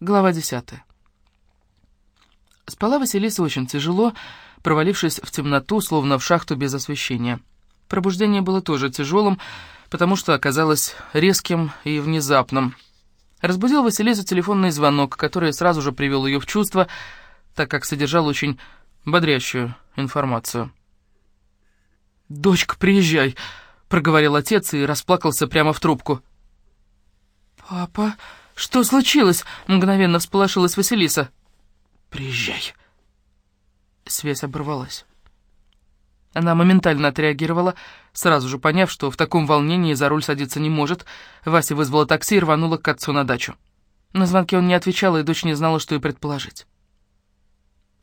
Глава десятая. Спала Василиса очень тяжело, провалившись в темноту, словно в шахту без освещения. Пробуждение было тоже тяжелым, потому что оказалось резким и внезапным. Разбудил Василису телефонный звонок, который сразу же привел ее в чувство, так как содержал очень бодрящую информацию. «Дочка, приезжай!» — проговорил отец и расплакался прямо в трубку. «Папа...» «Что случилось?» — мгновенно всполошилась Василиса. «Приезжай». Связь оборвалась. Она моментально отреагировала, сразу же поняв, что в таком волнении за руль садиться не может. Вася вызвала такси и рванула к отцу на дачу. На звонки он не отвечал, и дочь не знала, что и предположить.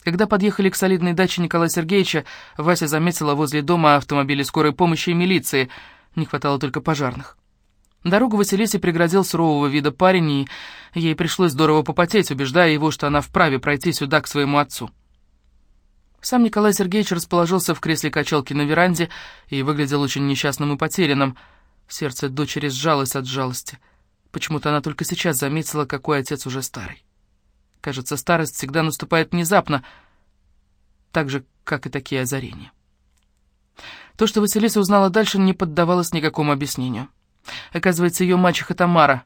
Когда подъехали к солидной даче Николая Сергеевича, Вася заметила возле дома автомобили скорой помощи и милиции. Не хватало только пожарных. Дорогу Василисе преградил сурового вида парень, и ей пришлось здорово попотеть, убеждая его, что она вправе пройти сюда к своему отцу. Сам Николай Сергеевич расположился в кресле качалки на веранде и выглядел очень несчастным и потерянным. Сердце дочери сжалось от жалости. Почему-то она только сейчас заметила, какой отец уже старый. Кажется, старость всегда наступает внезапно, так же, как и такие озарения. То, что Василиса узнала дальше, не поддавалось никакому объяснению. Оказывается, ее мачеха Тамара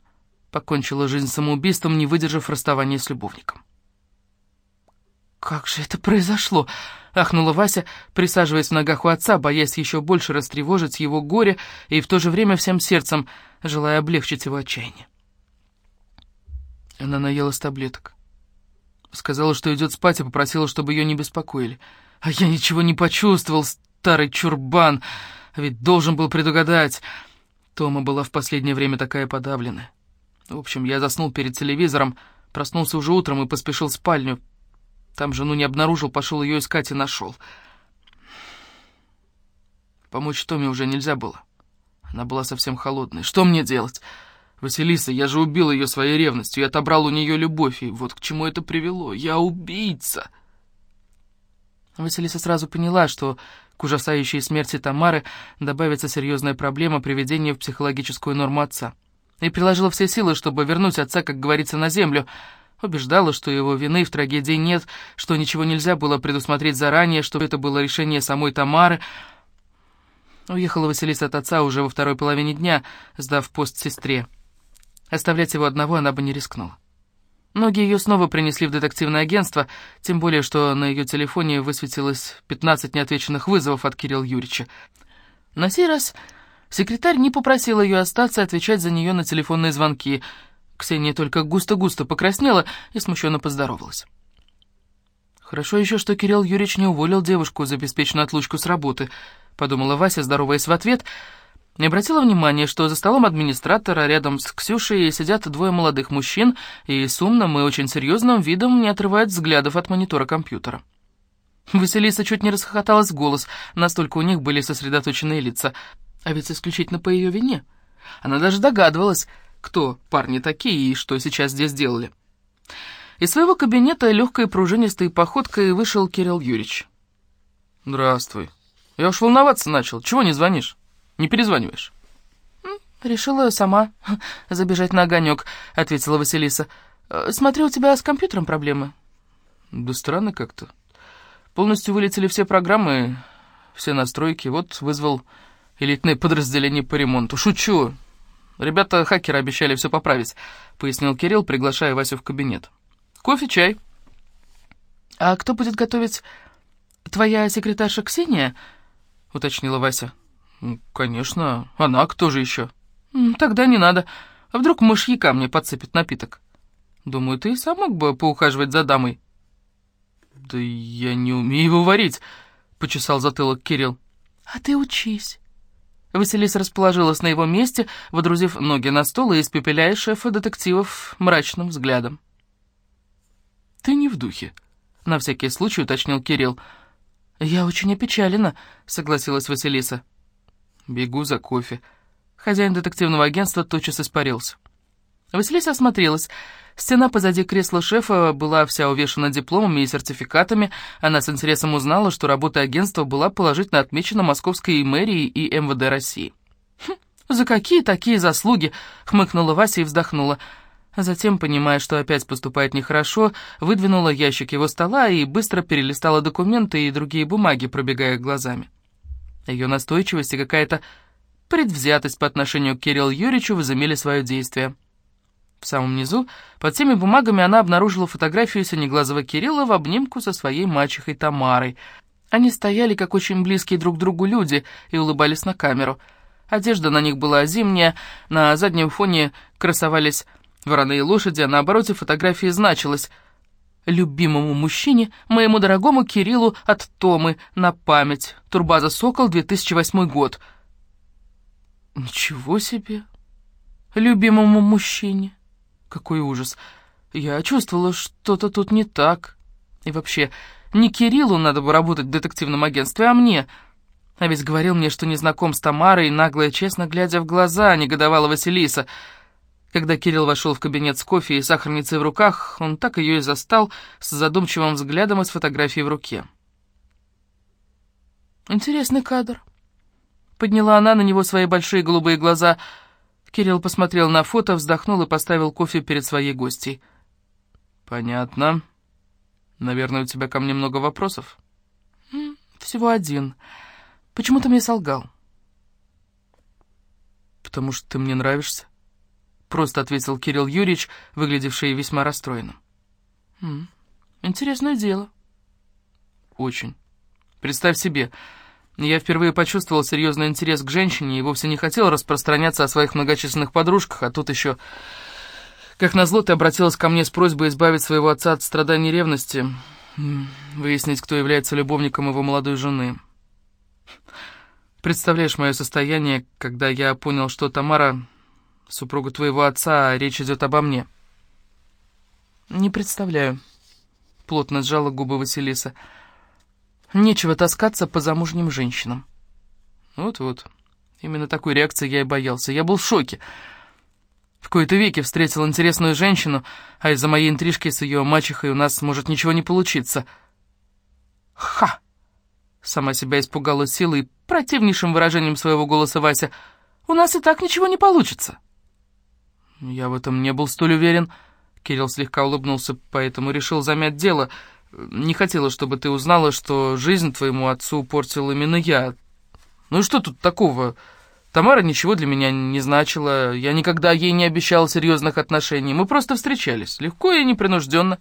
покончила жизнь самоубийством, не выдержав расставания с любовником. «Как же это произошло?» — ахнула Вася, присаживаясь в ногах у отца, боясь еще больше растревожить его горе и в то же время всем сердцем, желая облегчить его отчаяние. Она наелась таблеток. Сказала, что идет спать, и попросила, чтобы ее не беспокоили. А я ничего не почувствовал, старый чурбан, ведь должен был предугадать. Тома была в последнее время такая подавленная. В общем, я заснул перед телевизором, проснулся уже утром и поспешил в спальню. Там жену не обнаружил, пошел ее искать и нашел. Помочь Томе уже нельзя было. Она была совсем холодной. Что мне делать? Василиса, я же убил ее своей ревностью и отобрал у нее любовь, и вот к чему это привело. Я убийца!» Василиса сразу поняла, что к ужасающей смерти Тамары добавится серьезная проблема приведения в психологическую норму отца. И приложила все силы, чтобы вернуть отца, как говорится, на землю. Убеждала, что его вины в трагедии нет, что ничего нельзя было предусмотреть заранее, что это было решение самой Тамары. Уехала Василиса от отца уже во второй половине дня, сдав пост сестре. Оставлять его одного она бы не рискнула. Ноги ее снова принесли в детективное агентство, тем более, что на ее телефоне высветилось 15 неотвеченных вызовов от Кирилла Юрьевича. На сей раз секретарь не попросил ее остаться отвечать за нее на телефонные звонки. Ксения только густо-густо покраснела и смущенно поздоровалась. «Хорошо еще, что Кирилл Юрьевич не уволил девушку за беспечную отлучку с работы», — подумала Вася, здороваясь в ответ — не обратила внимания, что за столом администратора рядом с Ксюшей сидят двое молодых мужчин и с умным и очень серьезным видом не отрывают взглядов от монитора компьютера. Василиса чуть не расхохоталась голос, настолько у них были сосредоточенные лица, а ведь исключительно по ее вине. Она даже догадывалась, кто парни такие и что сейчас здесь делали. Из своего кабинета легкой пружинистой походкой вышел Кирилл Юрьевич. «Здравствуй. Я уж волноваться начал. Чего не звонишь?» Не перезваниваешь?» «Решила сама забежать на огонек», — ответила Василиса. «Э, «Смотрю, у тебя с компьютером проблемы». «Да странно как-то. Полностью вылетели все программы, все настройки. Вот вызвал элитное подразделение по ремонту. Шучу. Ребята-хакеры обещали все поправить», — пояснил Кирилл, приглашая Васю в кабинет. «Кофе, чай». «А кто будет готовить? Твоя секретарша Ксения?» — уточнила Вася. «Конечно. Она кто же еще?» «Тогда не надо. А вдруг мышьяка мне подсыпет напиток?» «Думаю, ты сам мог бы поухаживать за дамой». «Да я не умею его варить», — почесал затылок Кирилл. «А ты учись». Василиса расположилась на его месте, водрузив ноги на стол и испепеляя шефа детективов мрачным взглядом. «Ты не в духе», — на всякий случай уточнил Кирилл. «Я очень опечалена», — согласилась Василиса. Бегу за кофе. Хозяин детективного агентства тотчас испарился. Василиса осмотрелась. Стена позади кресла шефа была вся увешана дипломами и сертификатами. Она с интересом узнала, что работа агентства была положительно отмечена Московской мэрией и МВД России. «Хм, «За какие такие заслуги?» — хмыкнула Вася и вздохнула. Затем, понимая, что опять поступает нехорошо, выдвинула ящик его стола и быстро перелистала документы и другие бумаги, пробегая глазами. Ее настойчивость и какая-то предвзятость по отношению к Кириллу Юрьевичу возымели свое действие. В самом низу, под теми бумагами, она обнаружила фотографию синеглазого Кирилла в обнимку со своей мачехой Тамарой. Они стояли, как очень близкие друг к другу люди, и улыбались на камеру. Одежда на них была зимняя, на заднем фоне красовались вороные лошади, а на обороте фотографии значилось «Любимому мужчине, моему дорогому Кириллу от Томы, на память. Турбаза «Сокол», 2008 год». Ничего себе! Любимому мужчине. Какой ужас. Я чувствовала, что-то тут не так. И вообще, не Кириллу надо бы работать в детективном агентстве, а мне. А ведь говорил мне, что не знаком с Тамарой, нагло и честно глядя в глаза, негодовала Василиса — когда Кирилл вошел в кабинет с кофе и сахарницей в руках, он так ее и застал с задумчивым взглядом и с фотографией в руке. «Интересный кадр». Подняла она на него свои большие голубые глаза. Кирилл посмотрел на фото, вздохнул и поставил кофе перед своей гостьей. «Понятно. Наверное, у тебя ко мне много вопросов?» «Всего один. Почему ты мне солгал?» «Потому что ты мне нравишься». — просто ответил Кирилл Юрьевич, выглядевший весьма расстроенным. «М интересное дело». «Очень. Представь себе, я впервые почувствовал серьезный интерес к женщине и вовсе не хотел распространяться о своих многочисленных подружках, а тут еще... Как назло, ты обратилась ко мне с просьбой избавить своего отца от страданий ревности, выяснить, кто является любовником его молодой жены. Представляешь мое состояние, когда я понял, что Тамара супруга твоего отца, а речь идет обо мне». «Не представляю», — плотно сжала губы Василиса. «Нечего таскаться по замужним женщинам». «Вот-вот, именно такой реакции я и боялся. Я был в шоке. В кои-то веки встретил интересную женщину, а из-за моей интрижки с ее мачехой у нас может ничего не получиться». «Ха!» — сама себя испугала силой противнейшим выражением своего голоса Вася. «У нас и так ничего не получится». «Я в этом не был столь уверен». Кирилл слегка улыбнулся, поэтому решил замять дело. «Не хотела, чтобы ты узнала, что жизнь твоему отцу портил именно я. Ну и что тут такого? Тамара ничего для меня не значила, я никогда ей не обещал серьезных отношений. Мы просто встречались, легко и непринужденно».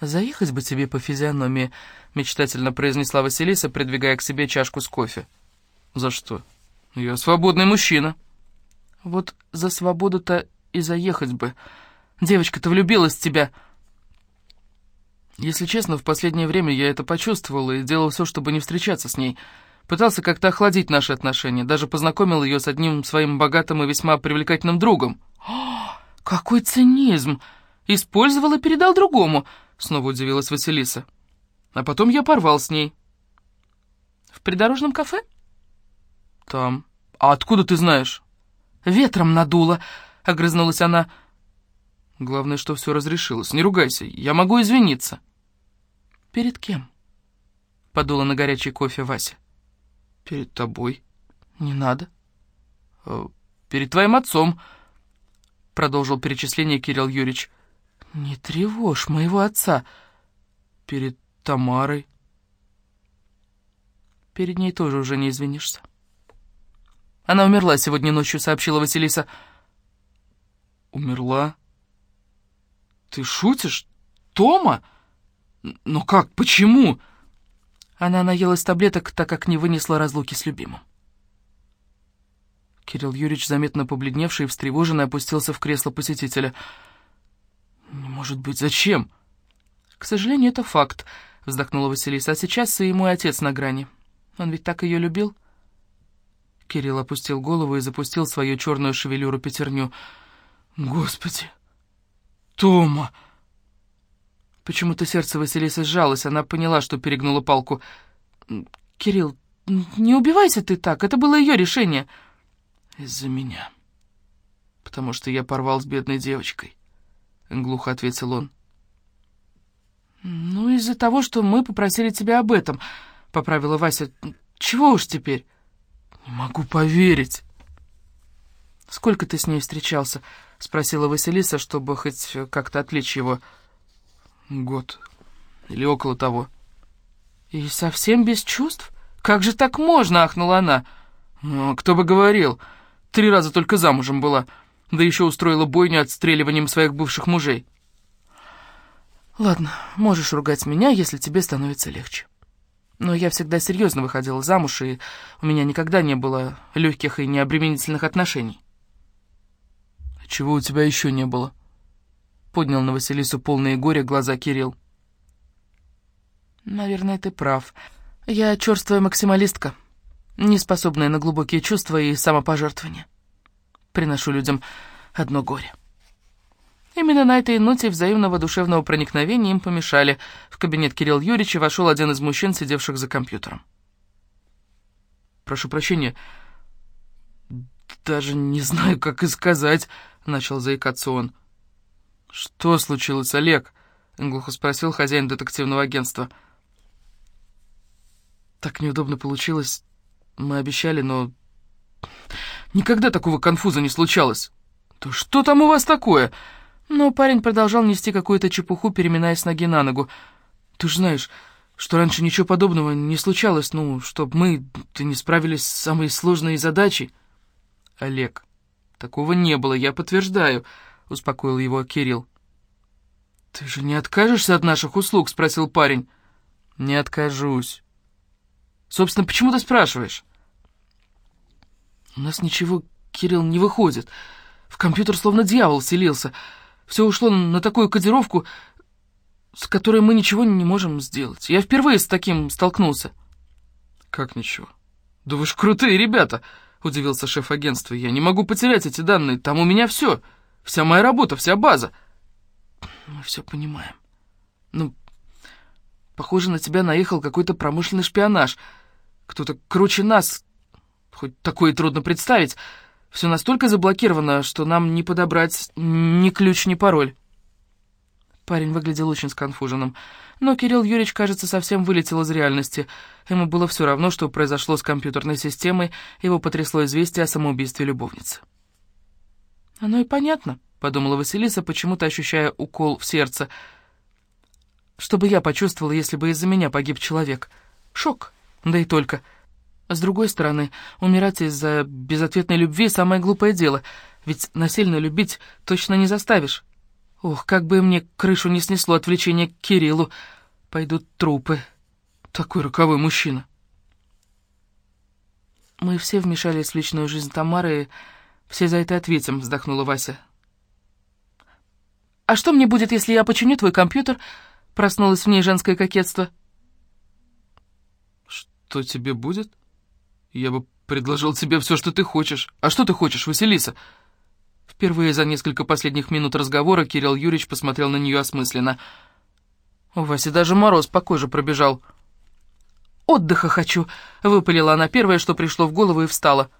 «Заехать бы тебе по физиономии», — мечтательно произнесла Василиса, придвигая к себе чашку с кофе. «За что? Я свободный мужчина». Вот за свободу-то и заехать бы. Девочка-то влюбилась в тебя. Если честно, в последнее время я это почувствовал и делал все, чтобы не встречаться с ней. Пытался как-то охладить наши отношения, даже познакомил ее с одним своим богатым и весьма привлекательным другом. «О, какой цинизм! Использовал и передал другому!» — снова удивилась Василиса. А потом я порвал с ней. «В придорожном кафе?» «Там. А откуда ты знаешь?» Ветром надуло!» — огрызнулась она. «Главное, что все разрешилось. Не ругайся, я могу извиниться». «Перед кем?» — подула на горячий кофе Вася. «Перед тобой». «Не надо». «Э, «Перед твоим отцом», — продолжил перечисление Кирилл Юрьевич. «Не тревожь моего отца». «Перед Тамарой». «Перед ней тоже уже не извинишься». Она умерла сегодня ночью», — сообщила Василиса. «Умерла? Ты шутишь? Тома? Но как? Почему?» Она наелась таблеток, так как не вынесла разлуки с любимым. Кирилл Юрьевич, заметно побледневший и встревоженный, опустился в кресло посетителя. «Не может быть, зачем?» «К сожалению, это факт», — вздохнула Василиса. «А сейчас и мой отец на грани. Он ведь так ее любил». Кирилл опустил голову и запустил свою черную шевелюру пятерню. «Господи! Тома!» Почему-то сердце Василисы сжалось, она поняла, что перегнула палку. «Кирилл, не убивайся ты так, это было ее решение». «Из-за меня. Потому что я порвал с бедной девочкой», — глухо ответил он. «Ну, из-за того, что мы попросили тебя об этом», — поправила Вася. «Чего уж теперь?» «Не могу поверить!» «Сколько ты с ней встречался?» — спросила Василиса, чтобы хоть как-то отвлечь его. «Год. Или около того». «И совсем без чувств? Как же так можно?» — ахнула она. «Ну, «Кто бы говорил. Три раза только замужем была, да еще устроила бойню отстреливанием своих бывших мужей». «Ладно, можешь ругать меня, если тебе становится легче. Но я всегда серьезно выходила замуж, и у меня никогда не было легких и необременительных отношений». «Чего у тебя еще не было?» Поднял на Василису полные горя глаза Кирилл. «Наверное, ты прав. Я черствая максималистка, не способная на глубокие чувства и самопожертвования. Приношу людям одно горе». Именно на этой ноте взаимного душевного проникновения им помешали. В кабинет Кирилл Юрьевича вошел один из мужчин, сидевших за компьютером. «Прошу прощения, даже не знаю, как и сказать», — начал заикаться он. «Что случилось, Олег?» — глухо спросил хозяин детективного агентства. «Так неудобно получилось. Мы обещали, но... Никогда такого конфуза не случалось. Да что там у вас такое?» Но парень продолжал нести какую-то чепуху, переминаясь ноги на ногу. «Ты же знаешь, что раньше ничего подобного не случалось, ну, чтобы мы ты не справились с самой сложной задачей». «Олег, «Такого не было, я подтверждаю», — успокоил его Кирилл. «Ты же не откажешься от наших услуг?» — спросил парень. «Не откажусь». «Собственно, почему ты спрашиваешь?» «У нас ничего, Кирилл, не выходит. В компьютер словно дьявол селился. Все ушло на такую кодировку, с которой мы ничего не можем сделать. Я впервые с таким столкнулся». «Как ничего? Да вы ж крутые ребята!» — удивился шеф агентства. «Я не могу потерять эти данные. Там у меня все. Вся моя работа, вся база». «Мы все понимаем. Ну, похоже, на тебя наехал какой-то промышленный шпионаж. Кто-то круче нас. Хоть такое трудно представить. Все настолько заблокировано, что нам не подобрать ни ключ, ни пароль». Парень выглядел очень сконфуженным. Но Кирилл Юрьевич, кажется, совсем вылетел из реальности. Ему было все равно, что произошло с компьютерной системой, его потрясло известие о самоубийстве любовницы. «Оно и понятно», — подумала Василиса, почему-то ощущая укол в сердце. «Что бы я почувствовала, если бы из-за меня погиб человек? Шок, да и только. С другой стороны, умирать из-за безответной любви — самое глупое дело, ведь насильно любить точно не заставишь». Ох, как бы мне крышу не снесло от влечения к Кириллу. Пойдут трупы. Такой роковой мужчина. Мы все вмешались в личную жизнь Тамары, и все за это ответим, вздохнула Вася. «А что мне будет, если я починю твой компьютер?» Проснулось в ней женское кокетство. «Что тебе будет? Я бы предложил тебе все, что ты хочешь. А что ты хочешь, Василиса?» Впервые за несколько последних минут разговора Кирилл Юрьевич посмотрел на нее осмысленно. У Васи даже мороз по коже пробежал. «Отдыха хочу», — выпалила она первое, что пришло в голову, и встала.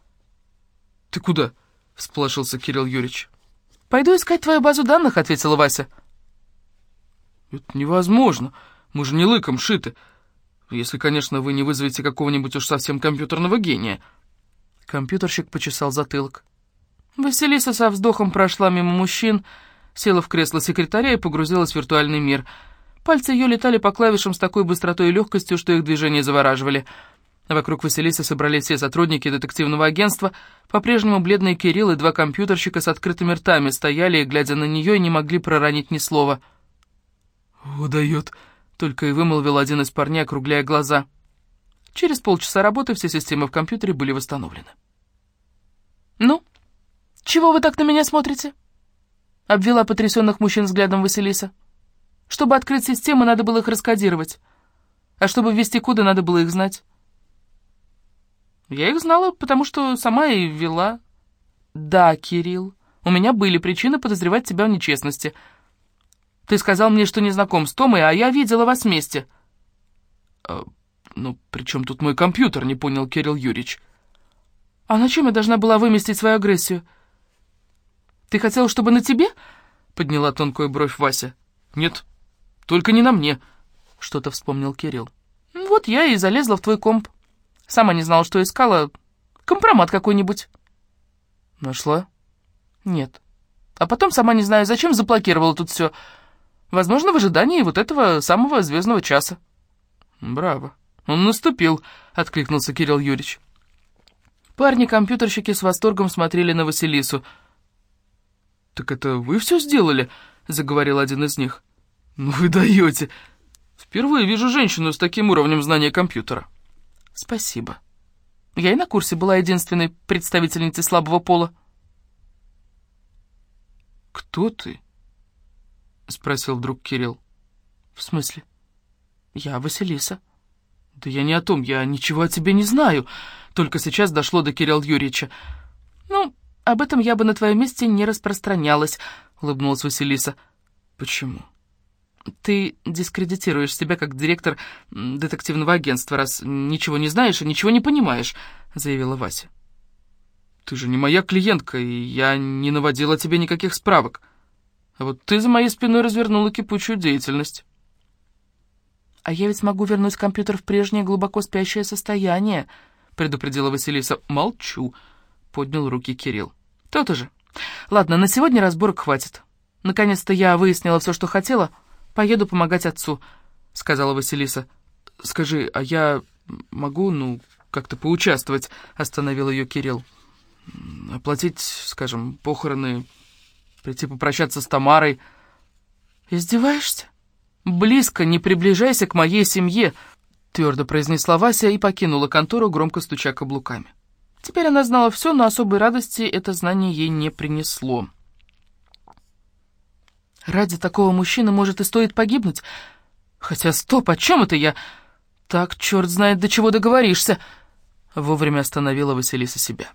«Ты куда?» — всполошился Кирилл Юрьевич. «Пойду искать твою базу данных», — ответила Вася. «Это невозможно. Мы же не лыком шиты. Если, конечно, вы не вызовете какого-нибудь уж совсем компьютерного гения». Компьютерщик почесал затылок. Василиса со вздохом прошла мимо мужчин, села в кресло секретаря и погрузилась в виртуальный мир. Пальцы ее летали по клавишам с такой быстротой и легкостью, что их движения завораживали. Вокруг Василисы собрались все сотрудники детективного агентства. По-прежнему бледный Кирилл и два компьютерщика с открытыми ртами стояли и, глядя на нее, не могли проронить ни слова. «Удает», — только и вымолвил один из парней, округляя глаза. Через полчаса работы все системы в компьютере были восстановлены. «Ну?» «Чего вы так на меня смотрите?» — обвела потрясенных мужчин взглядом Василиса. «Чтобы открыть системы, надо было их раскодировать. А чтобы ввести коды, надо было их знать». «Я их знала, потому что сама и ввела». «Да, Кирилл, у меня были причины подозревать тебя в нечестности. Ты сказал мне, что не знаком с Томой, а я видела вас вместе». «А, «Ну, при чем тут мой компьютер?» — не понял Кирилл Юрьевич. «А на чем я должна была выместить свою агрессию?» «Ты хотел, чтобы на тебе?» — подняла тонкую бровь Вася. «Нет, только не на мне», — что-то вспомнил Кирилл. «Вот я и залезла в твой комп. Сама не знала, что искала. Компромат какой-нибудь». «Нашла?» «Нет». А потом, сама не знаю зачем, заблокировала тут все. Возможно, в ожидании вот этого самого звездного часа. «Браво! Он наступил!» — откликнулся Кирилл Юрьевич. Парни-компьютерщики с восторгом смотрели на Василису. «Так это вы все сделали?» — заговорил один из них. «Ну вы даете! Впервые вижу женщину с таким уровнем знания компьютера». «Спасибо. Я и на курсе была единственной представительницей слабого пола». «Кто ты?» — спросил вдруг Кирилл. «В смысле?» «Я Василиса». «Да я не о том, я ничего о тебе не знаю». Только сейчас дошло до Кирилла Юрьевича. «Ну, об этом я бы на твоем месте не распространялась», — улыбнулась Василиса. «Почему?» «Ты дискредитируешь себя как директор детективного агентства, раз ничего не знаешь и ничего не понимаешь», — заявила Вася. «Ты же не моя клиентка, и я не наводила тебе никаких справок. А вот ты за моей спиной развернула кипучую деятельность». «А я ведь могу вернуть компьютер в прежнее глубоко спящее состояние», — предупредила Василиса. «Молчу», — поднял руки Кирилл. «То-то же. Ладно, на сегодня разборок хватит. Наконец-то я выяснила все, что хотела. Поеду помогать отцу», — сказала Василиса. «Скажи, а я могу, ну, как-то поучаствовать?» — остановил ее Кирилл. «Оплатить, скажем, похороны, прийти попрощаться с Тамарой». «Издеваешься? Близко не приближайся к моей семье», — твердо произнесла Вася и покинула контору, громко стуча каблуками. Теперь она знала все, но особой радости это знание ей не принесло. Ради такого мужчины, может, и стоит погибнуть. Хотя, стоп, о чем это я? Так, черт знает, до чего договоришься. Вовремя остановила Василиса себя.